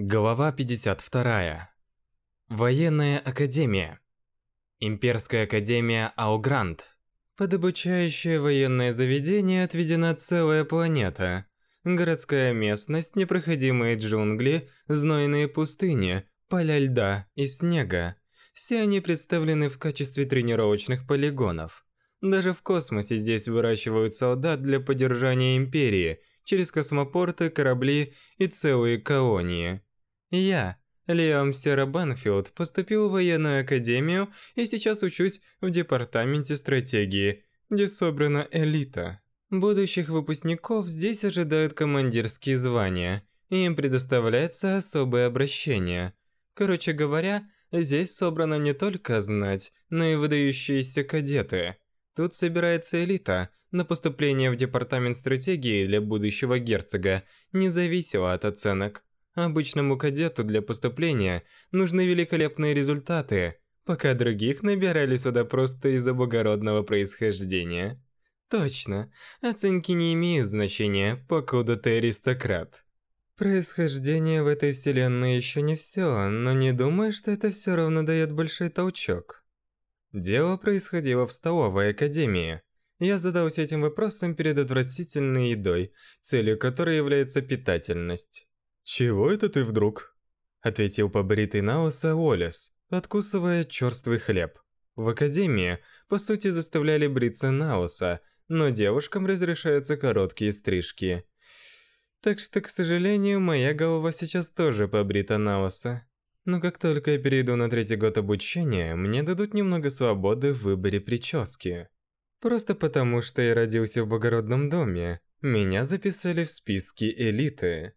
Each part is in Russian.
Глава 52. Военная академия. Имперская академия Аугрант. Под обучающее военное заведение отведена целая планета. Городская местность, непроходимые джунгли, знойные пустыни, поля льда и снега. Все они представлены в качестве тренировочных полигонов. Даже в космосе здесь выращивают солдат для поддержания империи через космопорты, корабли и целые колонии. Я, Лиам Сера Банфилд, поступил в военную академию и сейчас учусь в департаменте стратегии, где собрана элита. Будущих выпускников здесь ожидают командирские звания, и им предоставляется особое обращение. Короче говоря, здесь собрана не только знать, но и выдающиеся кадеты. Тут собирается элита, на поступление в департамент стратегии для будущего герцога, независимо от оценок. Обычному кадету для поступления нужны великолепные результаты, пока других набирали сюда просто из-за благородного происхождения. Точно, оценки не имеют значения, покуда ты аристократ. Происхождение в этой вселенной еще не все, но не думаю, что это все равно дает большой толчок. Дело происходило в столовой академии. Я задался этим вопросом перед отвратительной едой, целью которой является питательность. «Чего это ты вдруг?» Ответил побритый на лысо Уоллес, откусывая черствый хлеб. В академии, по сути, заставляли бриться на лысо, но девушкам разрешаются короткие стрижки. Так что, к сожалению, моя голова сейчас тоже побрита на лысо. Но как только я перейду на третий год обучения, мне дадут немного свободы в выборе прически. Просто потому, что я родился в благородном доме, меня записали в списки элиты.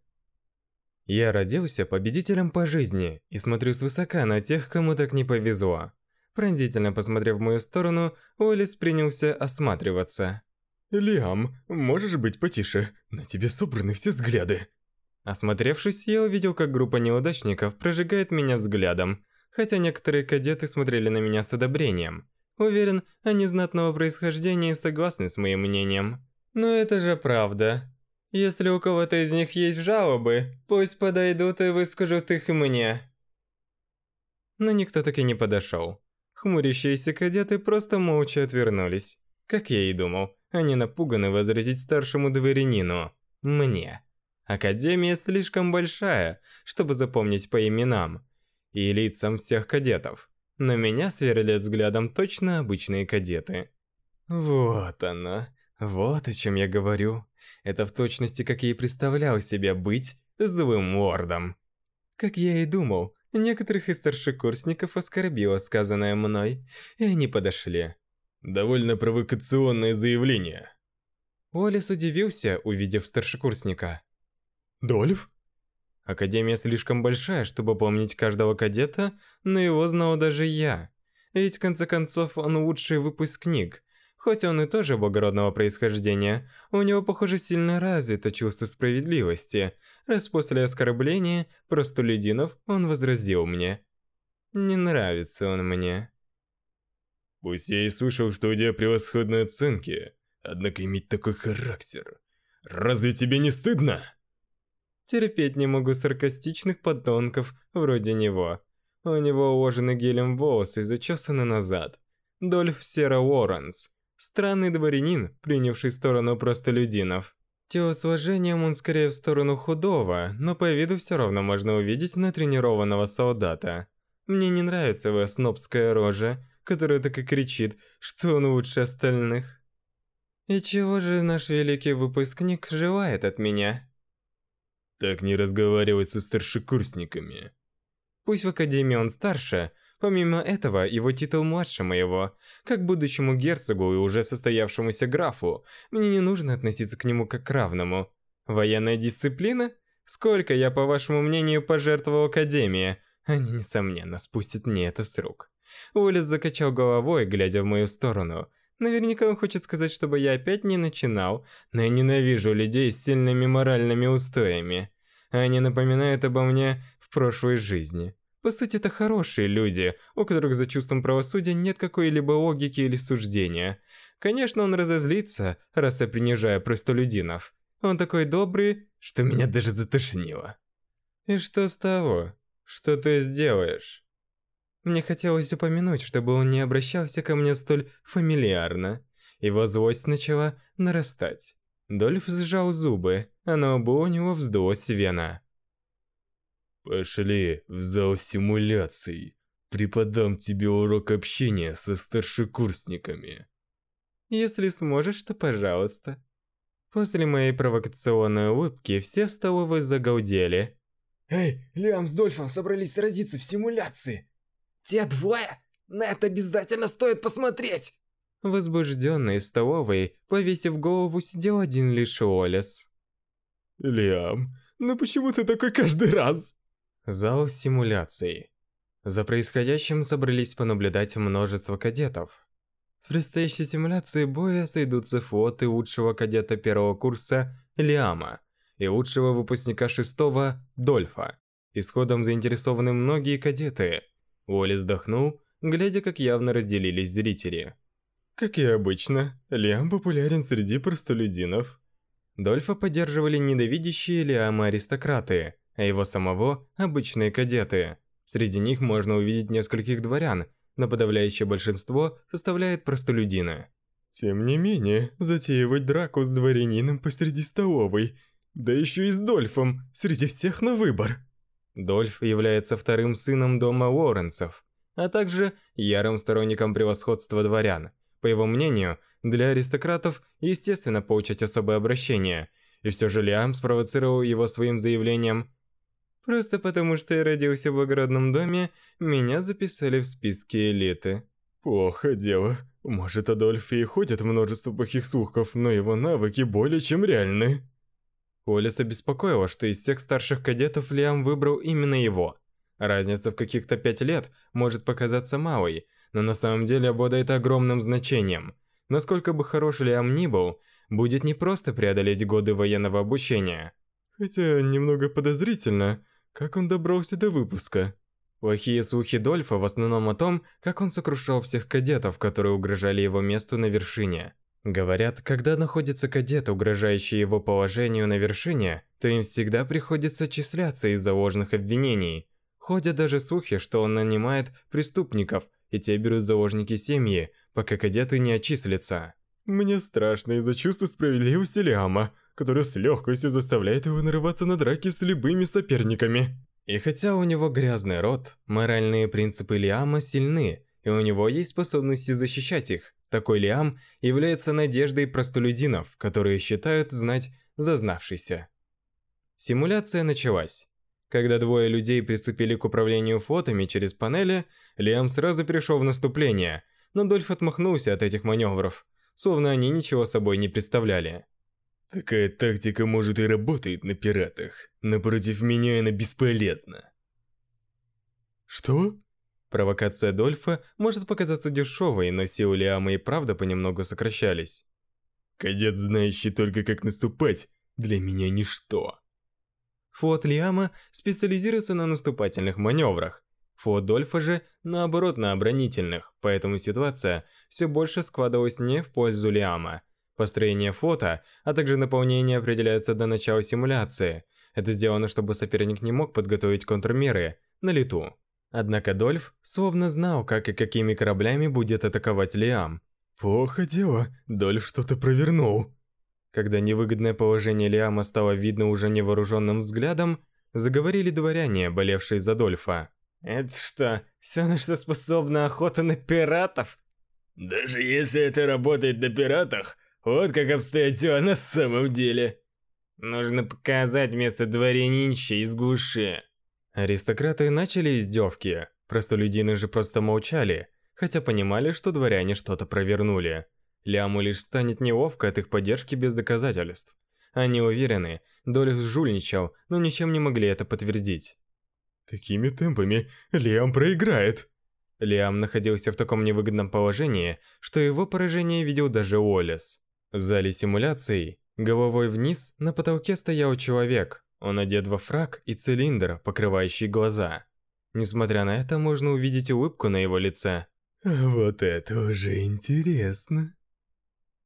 Я родился победителем по жизни и смотрю свысока на тех, кому так не повезло. Пронзительно посмотрев в мою сторону, Уоллес принялся осматриваться. «Лиам, можешь быть потише? На тебе собраны все взгляды». Осмотревшись, я увидел, как группа неудачников прожигает меня взглядом, хотя некоторые кадеты смотрели на меня с одобрением. Уверен, они знатного происхождения и согласны с моим мнением. Но это же правда. Если у кого-то из них есть жалобы, пусть подойдут и выскажут их мне. Но никто так и не подошел. Хмурящиеся кадеты просто молча отвернулись. Как я и думал, они напуганы возразить старшему дворянину. Мне. Академия слишком большая, чтобы запомнить по именам и лицам всех кадетов. Но меня сверлят взглядом точно обычные кадеты. Вот оно. Вот о чем я говорю. Это в точности, как я и представлял себе быть злым лордом. Как я и думал, некоторых из старшекурсников оскорбило сказанное мной, и они подошли. Довольно провокационное заявление. Уоллес удивился, увидев старшекурсника. Дольф? Академия слишком большая, чтобы помнить каждого кадета, но его знал даже я. Ведь в конце концов он лучший выпускник, Хоть он и тоже благородного происхождения, у него, похоже, сильно развито чувство справедливости, раз после оскорбления простолюдинов он возразил мне. Не нравится он мне. Пусть я и слышал, что у тебя превосходные оценки, однако иметь такой характер. Разве тебе не стыдно? Терпеть не могу саркастичных подонков вроде него. У него уложены гелем волосы и зачесаны назад. Дольф Сера Уорренс. Странный дворянин, принявший сторону простолюдинов. Телосложением он скорее в сторону худого, но по виду все равно можно увидеть натренированного солдата. Мне не нравится его снобская рожа, которая так и кричит, что он лучше остальных. И чего же наш великий выпускник желает от меня? Так не разговаривать со старшекурсниками. Пусть в академии он старше, Помимо этого, его титул младше моего. Как будущему герцогу и уже состоявшемуся графу, мне не нужно относиться к нему как к равному. Военная дисциплина? Сколько я, по вашему мнению, пожертвовал Академии? Они, несомненно, спустят мне это с рук. Уоллес закачал головой, глядя в мою сторону. Наверняка он хочет сказать, чтобы я опять не начинал, но я ненавижу людей с сильными моральными устоями. Они напоминают обо мне в прошлой жизни. По сути, это хорошие люди, у которых за чувством правосудия нет какой-либо логики или суждения. Конечно, он разозлится, раз я принижаю простолюдинов. Он такой добрый, что меня даже затошнило. И что с того? Что ты сделаешь? Мне хотелось упомянуть, чтобы он не обращался ко мне столь фамильярно. Его злость начала нарастать. Дольф сжал зубы, а на лбу у него вздулась вена. «Пошли в зал симуляций. Преподам тебе урок общения со старшекурсниками». «Если сможешь, то пожалуйста». После моей провокационной улыбки все в столовой загалдели. «Эй, Лиам с Дольфом собрались сразиться в симуляции!» «Те двое? На это обязательно стоит посмотреть!» Возбужденный в столовой, повесив голову, сидел один лишь Олес. «Лиам, ну почему ты такой каждый раз?» Зал симуляции. За происходящим собрались понаблюдать множество кадетов. В предстоящей симуляции боя сойдутся фото лучшего кадета первого курса Лиама и лучшего выпускника шестого Дольфа. Исходом заинтересованы многие кадеты. Уолли вздохнул, глядя, как явно разделились зрители. Как и обычно, Лиам популярен среди простолюдинов. Дольфа поддерживали ненавидящие Лиама аристократы, а его самого – обычные кадеты. Среди них можно увидеть нескольких дворян, но подавляющее большинство составляет простолюдины. Тем не менее, затеивать драку с дворянином посреди столовой, да еще и с Дольфом, среди всех на выбор. Дольф является вторым сыном дома Лоренцев, а также ярым сторонником превосходства дворян. По его мнению, для аристократов естественно получать особое обращение, и все же Лиам спровоцировал его своим заявлением Просто потому, что я родился в благородном доме, меня записали в списке элиты. Плохо дело. Может, Адольф и ходит множество плохих слухов, но его навыки более чем реальны. Олиса беспокоило, что из всех старших кадетов Лиам выбрал именно его. Разница в каких-то пять лет может показаться малой, но на самом деле обладает огромным значением. Насколько бы хорош Лиам ни был, будет непросто преодолеть годы военного обучения. Хотя немного подозрительно, как он добрался до выпуска? Плохие слухи Дольфа в основном о том, как он сокрушал всех кадетов, которые угрожали его месту на вершине. Говорят, когда находится кадет, угрожающий его положению на вершине, то им всегда приходится числяться из-за ложных обвинений. Ходят даже слухи, что он нанимает преступников, и те берут заложники семьи, пока кадеты не отчислятся. Мне страшно из-за чувства справедливости Лиама которая с легкостью заставляет его нарываться на драки с любыми соперниками. И хотя у него грязный рот, моральные принципы Лиама сильны, и у него есть способности защищать их. Такой Лиам является надеждой простолюдинов, которые считают знать зазнавшийся. Симуляция началась. Когда двое людей приступили к управлению фотами через панели, Лиам сразу перешел в наступление, но Дольф отмахнулся от этих маневров, словно они ничего собой не представляли. Такая тактика может и работает на пиратах, но против меня она бесполезна. Что? Провокация Дольфа может показаться дешевой, но силы Лиама и правда понемногу сокращались. Кадет, знающий только как наступать, для меня ничто. Флот Лиама специализируется на наступательных маневрах. Флот Дольфа же, наоборот, на оборонительных, поэтому ситуация все больше складывалась не в пользу Лиама – Построение фото, а также наполнение определяется до начала симуляции. Это сделано, чтобы соперник не мог подготовить контрмеры на лету. Однако Дольф словно знал, как и какими кораблями будет атаковать Лиам. Плохо дело, Дольф что-то провернул. Когда невыгодное положение Лиама стало видно уже невооруженным взглядом, заговорили дворяне, болевшие за Дольфа. «Это что, все на что способна охота на пиратов?» «Даже если это работает на пиратах, вот как обстоят дела на самом деле. Нужно показать место дворянинча из глуши. Аристократы начали издевки. Простолюдины же просто молчали, хотя понимали, что дворяне что-то провернули. Ляму лишь станет неловко от их поддержки без доказательств. Они уверены, Дольф жульничал, но ничем не могли это подтвердить. Такими темпами Лиам проиграет. Лиам находился в таком невыгодном положении, что его поражение видел даже Уоллес. В зале симуляций, головой вниз, на потолке стоял человек. Он одет во фрак и цилиндр, покрывающий глаза. Несмотря на это, можно увидеть улыбку на его лице. Вот это уже интересно.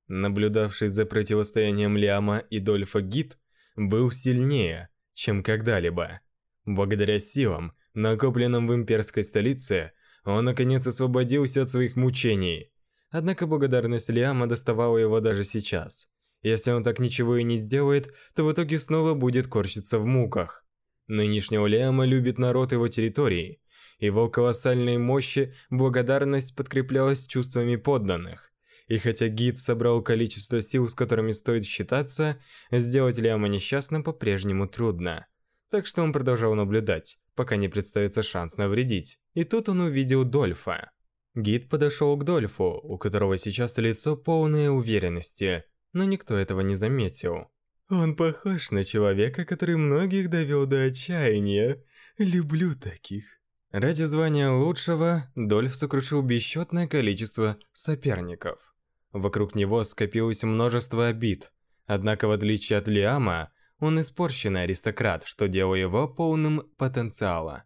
Наблюдавший за противостоянием Ляма и Дольфа Гид был сильнее, чем когда-либо. Благодаря силам, накопленным в имперской столице, он наконец освободился от своих мучений. Однако благодарность Лиама доставала его даже сейчас. Если он так ничего и не сделает, то в итоге снова будет корчиться в муках. Нынешнего Лиама любит народ его территории. Его колоссальной мощи благодарность подкреплялась чувствами подданных. И хотя гид собрал количество сил, с которыми стоит считаться, сделать Лиама несчастным по-прежнему трудно. Так что он продолжал наблюдать, пока не представится шанс навредить. И тут он увидел Дольфа. Гид подошел к Дольфу, у которого сейчас лицо полное уверенности, но никто этого не заметил. Он похож на человека, который многих довел до отчаяния. Люблю таких. Ради звания лучшего, Дольф сокрушил бесчетное количество соперников. Вокруг него скопилось множество обид. Однако, в отличие от Лиама, он испорченный аристократ, что делало его полным потенциала.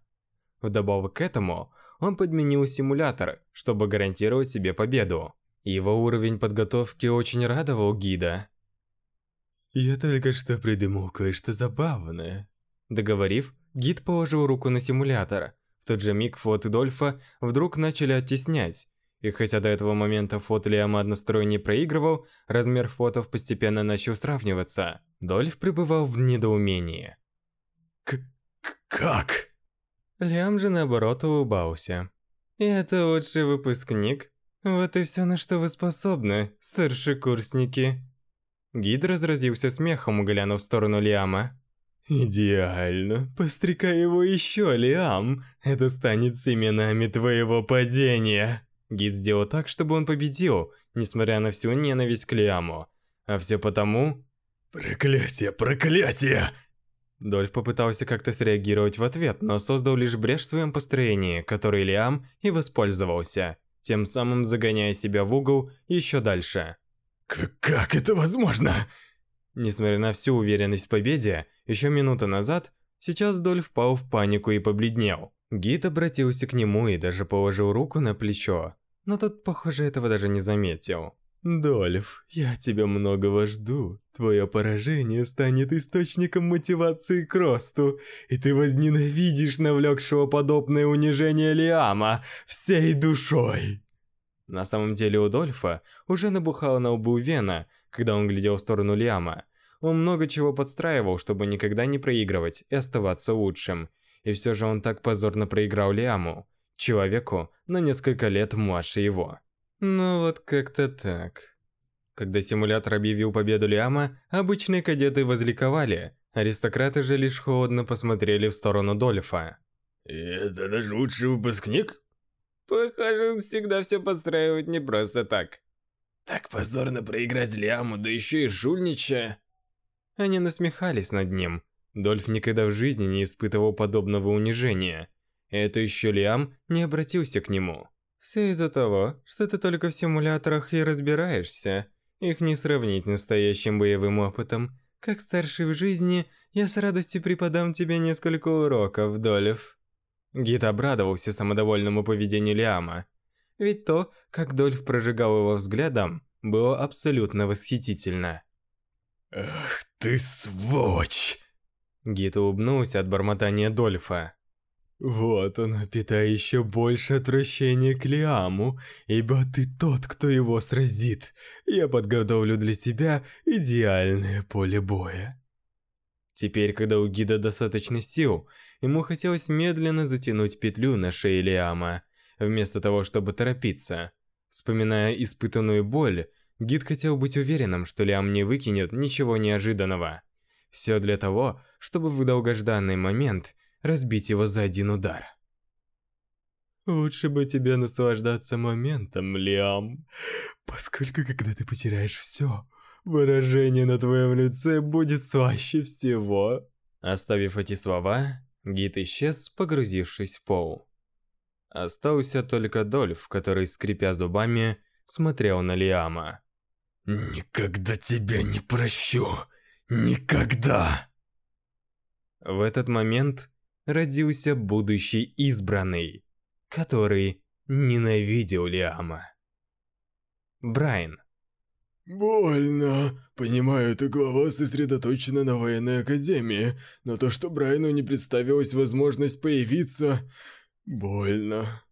Вдобавок к этому, он подменил симулятор, чтобы гарантировать себе победу. Его уровень подготовки очень радовал гида. «Я только что придумал кое-что забавное». Договорив, гид положил руку на симулятор. В тот же миг флот Дольфа вдруг начали оттеснять, и хотя до этого момента флот Лиама однострой проигрывал, размер флотов постепенно начал сравниваться. Дольф пребывал в недоумении. К как? Лиам же наоборот улыбался. «Это лучший выпускник? Вот и все, на что вы способны, старшекурсники». Гид разразился смехом, глянув в сторону Лиама. «Идеально. Пострекай его еще, Лиам. Это станет семенами твоего падения». Гид сделал так, чтобы он победил, несмотря на всю ненависть к Лиаму. А все потому... «Проклятие, проклятие!» Дольф попытался как-то среагировать в ответ, но создал лишь брешь в своем построении, которой Лиам и воспользовался, тем самым загоняя себя в угол еще дальше. К «Как это возможно?» Несмотря на всю уверенность в победе, еще минуту назад, сейчас Дольф впал в панику и побледнел. Гид обратился к нему и даже положил руку на плечо но тот, похоже, этого даже не заметил. «Дольф, я тебя многого жду. Твое поражение станет источником мотивации к росту, и ты возненавидишь навлекшего подобное унижение Лиама всей душой!» На самом деле у Дольфа уже набухало на лбу вена, когда он глядел в сторону Лиама. Он много чего подстраивал, чтобы никогда не проигрывать и оставаться лучшим. И все же он так позорно проиграл Лиаму человеку на несколько лет младше его. Ну вот как-то так. Когда симулятор объявил победу Лиама, обычные кадеты возликовали, аристократы же лишь холодно посмотрели в сторону Дольфа. «Это наш лучший выпускник?» Похоже, он всегда все подстраивает не просто так. Так позорно проиграть Лиаму, да еще и жульничая. Они насмехались над ним. Дольф никогда в жизни не испытывал подобного унижения. Это еще Лиам не обратился к нему. Все из-за того, что ты только в симуляторах и разбираешься. Их не сравнить настоящим боевым опытом. Как старший в жизни, я с радостью преподам тебе несколько уроков, Дольф. Гид обрадовался самодовольному поведению Лиама. Ведь то, как Дольф прожигал его взглядом, было абсолютно восхитительно. «Ах ты сволочь!» Гид улыбнулся от бормотания Дольфа. Вот оно, питай еще больше отвращения к Лиаму, ибо ты тот, кто его сразит. Я подготовлю для тебя идеальное поле боя. Теперь, когда у гида достаточно сил, ему хотелось медленно затянуть петлю на шее Лиама, вместо того, чтобы торопиться. Вспоминая испытанную боль, гид хотел быть уверенным, что Лиам не выкинет ничего неожиданного. Все для того, чтобы в долгожданный момент разбить его за один удар. Лучше бы тебе наслаждаться моментом, Лиам, поскольку когда ты потеряешь все, выражение на твоем лице будет слаще всего. Оставив эти слова, гид исчез, погрузившись в пол. Остался только Дольф, который, скрипя зубами, смотрел на Лиама. «Никогда тебя не прощу! Никогда!» В этот момент родился будущий избранный, который ненавидел Лиама. Брайан. Больно. Понимаю, эта глава сосредоточена на военной академии, но то, что Брайану не представилась возможность появиться... Больно.